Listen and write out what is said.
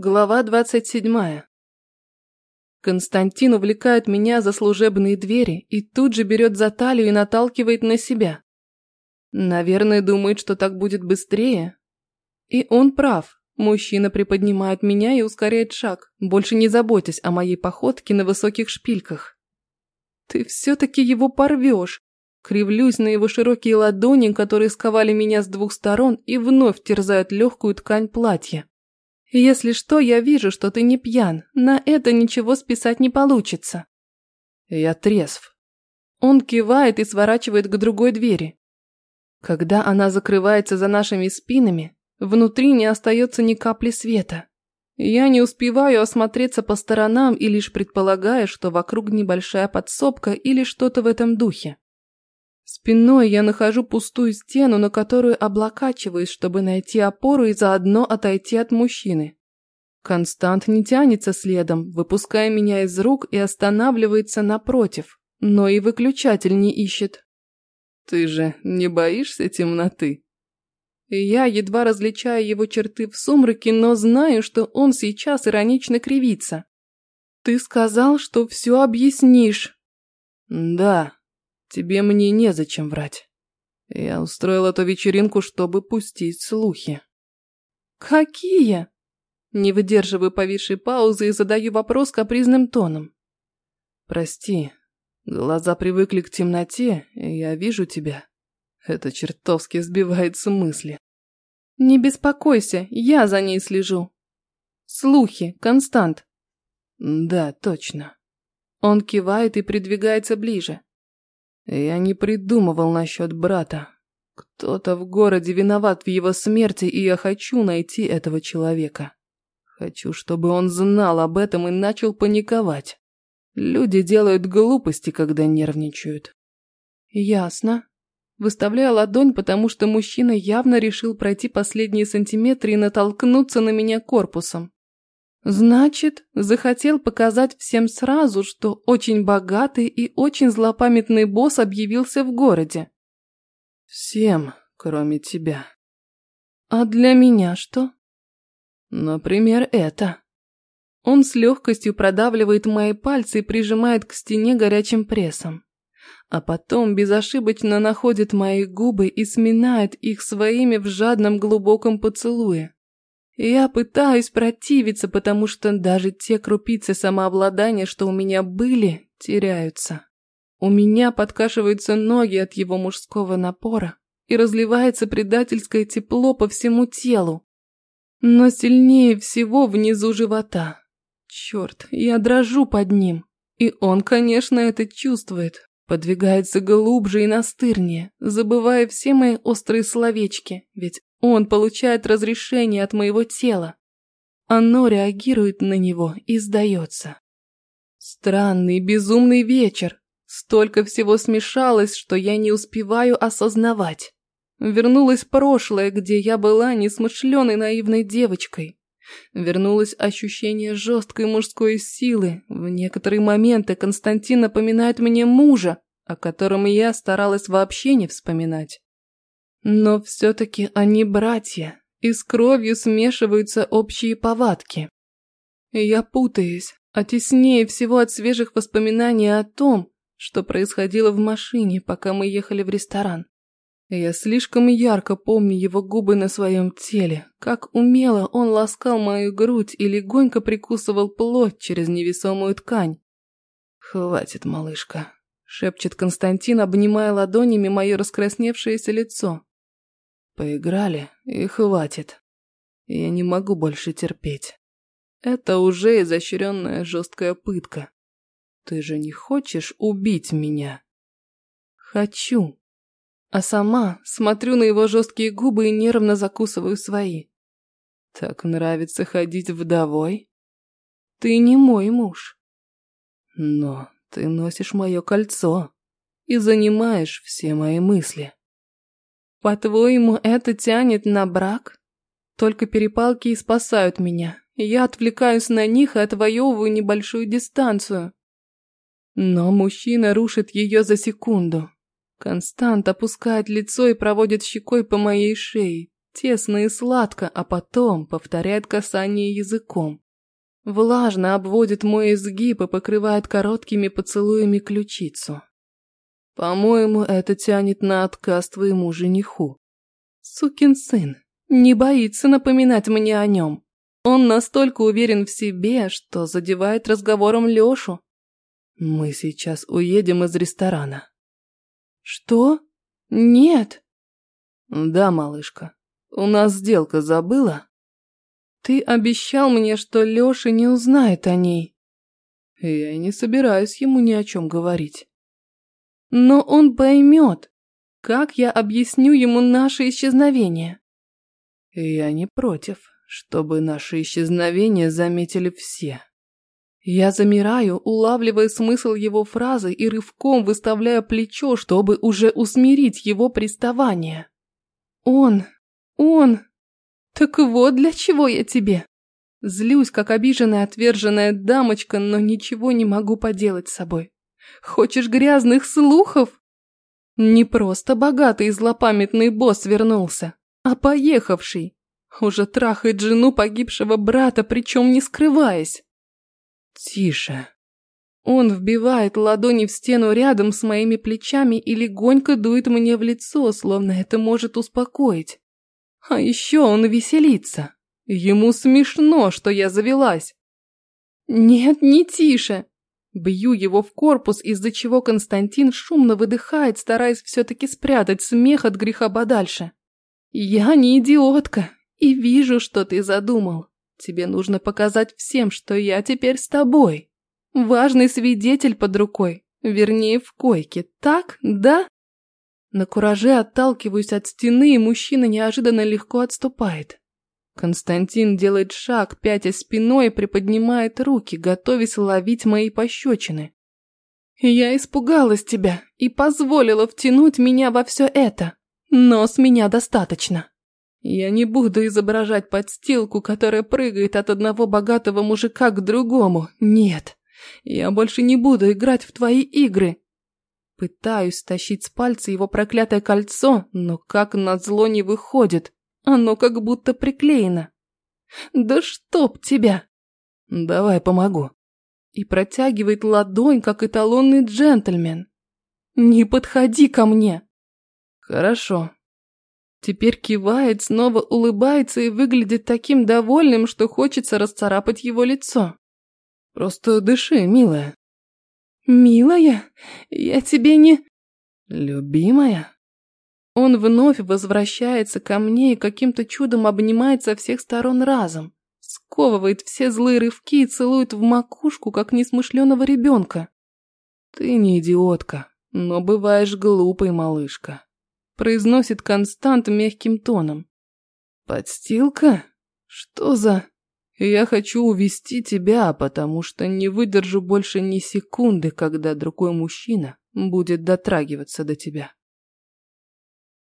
Глава двадцать седьмая. Константин увлекает меня за служебные двери и тут же берет за талию и наталкивает на себя. Наверное, думает, что так будет быстрее. И он прав. Мужчина приподнимает меня и ускоряет шаг, больше не заботясь о моей походке на высоких шпильках. Ты все-таки его порвешь. Кривлюсь на его широкие ладони, которые сковали меня с двух сторон и вновь терзают легкую ткань платья. Если что, я вижу, что ты не пьян. На это ничего списать не получится. Я трезв. Он кивает и сворачивает к другой двери. Когда она закрывается за нашими спинами, внутри не остается ни капли света. Я не успеваю осмотреться по сторонам и лишь предполагаю, что вокруг небольшая подсобка или что-то в этом духе. Спиной я нахожу пустую стену, на которую облокачиваюсь, чтобы найти опору и заодно отойти от мужчины. Констант не тянется следом, выпуская меня из рук и останавливается напротив, но и выключатель не ищет. «Ты же не боишься темноты?» Я едва различаю его черты в сумраке, но знаю, что он сейчас иронично кривится. «Ты сказал, что все объяснишь». «Да», Тебе мне незачем врать. Я устроил эту вечеринку, чтобы пустить слухи. Какие? Не выдерживаю повисшей паузы и задаю вопрос капризным тоном. Прости, глаза привыкли к темноте, и я вижу тебя. Это чертовски сбивает с мысли. Не беспокойся, я за ней слежу. Слухи, Констант. Да, точно. Он кивает и придвигается ближе. Я не придумывал насчет брата. Кто-то в городе виноват в его смерти, и я хочу найти этого человека. Хочу, чтобы он знал об этом и начал паниковать. Люди делают глупости, когда нервничают. Ясно. Выставляю ладонь, потому что мужчина явно решил пройти последние сантиметры и натолкнуться на меня корпусом. Значит, захотел показать всем сразу, что очень богатый и очень злопамятный босс объявился в городе. Всем, кроме тебя. А для меня что? Например, это. Он с легкостью продавливает мои пальцы и прижимает к стене горячим прессом. А потом безошибочно находит мои губы и сминает их своими в жадном глубоком поцелуе. Я пытаюсь противиться, потому что даже те крупицы самообладания, что у меня были, теряются. У меня подкашиваются ноги от его мужского напора и разливается предательское тепло по всему телу. Но сильнее всего внизу живота. Черт, я дрожу под ним. И он, конечно, это чувствует. Подвигается глубже и настырнее, забывая все мои острые словечки, ведь он получает разрешение от моего тела. Оно реагирует на него и сдается. Странный, безумный вечер. Столько всего смешалось, что я не успеваю осознавать. Вернулось прошлое, где я была несмышленой наивной девочкой. Вернулось ощущение жесткой мужской силы. В некоторые моменты Константин напоминает мне мужа, о котором я старалась вообще не вспоминать. Но все-таки они братья, и с кровью смешиваются общие повадки. Я путаюсь, а теснее всего от свежих воспоминаний о том, что происходило в машине, пока мы ехали в ресторан. Я слишком ярко помню его губы на своем теле, как умело он ласкал мою грудь и легонько прикусывал плоть через невесомую ткань. «Хватит, малышка», — шепчет Константин, обнимая ладонями мое раскрасневшееся лицо. Поиграли, и хватит. Я не могу больше терпеть. Это уже изощренная жесткая пытка. Ты же не хочешь убить меня? Хочу. А сама смотрю на его жесткие губы и нервно закусываю свои. Так нравится ходить вдовой? Ты не мой муж. Но ты носишь мое кольцо и занимаешь все мои мысли. По-твоему, это тянет на брак? Только перепалки и спасают меня. Я отвлекаюсь на них и отвоевываю небольшую дистанцию. Но мужчина рушит ее за секунду. Констант опускает лицо и проводит щекой по моей шее, тесно и сладко, а потом повторяет касание языком. Влажно обводит мой изгиб и покрывает короткими поцелуями ключицу. По-моему, это тянет на отказ твоему жениху. Сукин сын, не боится напоминать мне о нем. Он настолько уверен в себе, что задевает разговором Лешу. Мы сейчас уедем из ресторана. Что? Нет. Да, малышка. У нас сделка забыла? Ты обещал мне, что Леша не узнает о ней. Я не собираюсь ему ни о чем говорить. Но он поймет. Как я объясню ему наше исчезновение? Я не против, чтобы наше исчезновение заметили все. Я замираю, улавливая смысл его фразы и рывком выставляя плечо, чтобы уже усмирить его приставание. Он, он... Так вот для чего я тебе. Злюсь, как обиженная отверженная дамочка, но ничего не могу поделать с собой. Хочешь грязных слухов? Не просто богатый и злопамятный босс вернулся, а поехавший. Уже трахает жену погибшего брата, причем не скрываясь. Тише. Он вбивает ладони в стену рядом с моими плечами и легонько дует мне в лицо, словно это может успокоить. А еще он веселится. Ему смешно, что я завелась. Нет, не тише. Бью его в корпус, из-за чего Константин шумно выдыхает, стараясь все-таки спрятать смех от греха подальше. Я не идиотка и вижу, что ты задумал. Тебе нужно показать всем, что я теперь с тобой. Важный свидетель под рукой, вернее в койке, так, да? На кураже отталкиваюсь от стены, и мужчина неожиданно легко отступает. Константин делает шаг, пятя спиной приподнимает руки, готовясь ловить мои пощечины. Я испугалась тебя и позволила втянуть меня во все это, но с меня достаточно. Я не буду изображать подстилку, которая прыгает от одного богатого мужика к другому. Нет, я больше не буду играть в твои игры. Пытаюсь стащить с пальца его проклятое кольцо, но как назло не выходит. Оно как будто приклеено. Да чтоб тебя! Давай помогу. И протягивает ладонь, как эталонный джентльмен. Не подходи ко мне. Хорошо, Теперь кивает, снова улыбается и выглядит таким довольным, что хочется расцарапать его лицо. Просто дыши, милая. Милая? Я тебе не... Любимая? Он вновь возвращается ко мне и каким-то чудом обнимает со всех сторон разом. Сковывает все злые рывки и целует в макушку, как несмышленого ребенка. Ты не идиотка, но бываешь глупой, малышка произносит Констант мягким тоном. «Подстилка? Что за...» «Я хочу увести тебя, потому что не выдержу больше ни секунды, когда другой мужчина будет дотрагиваться до тебя».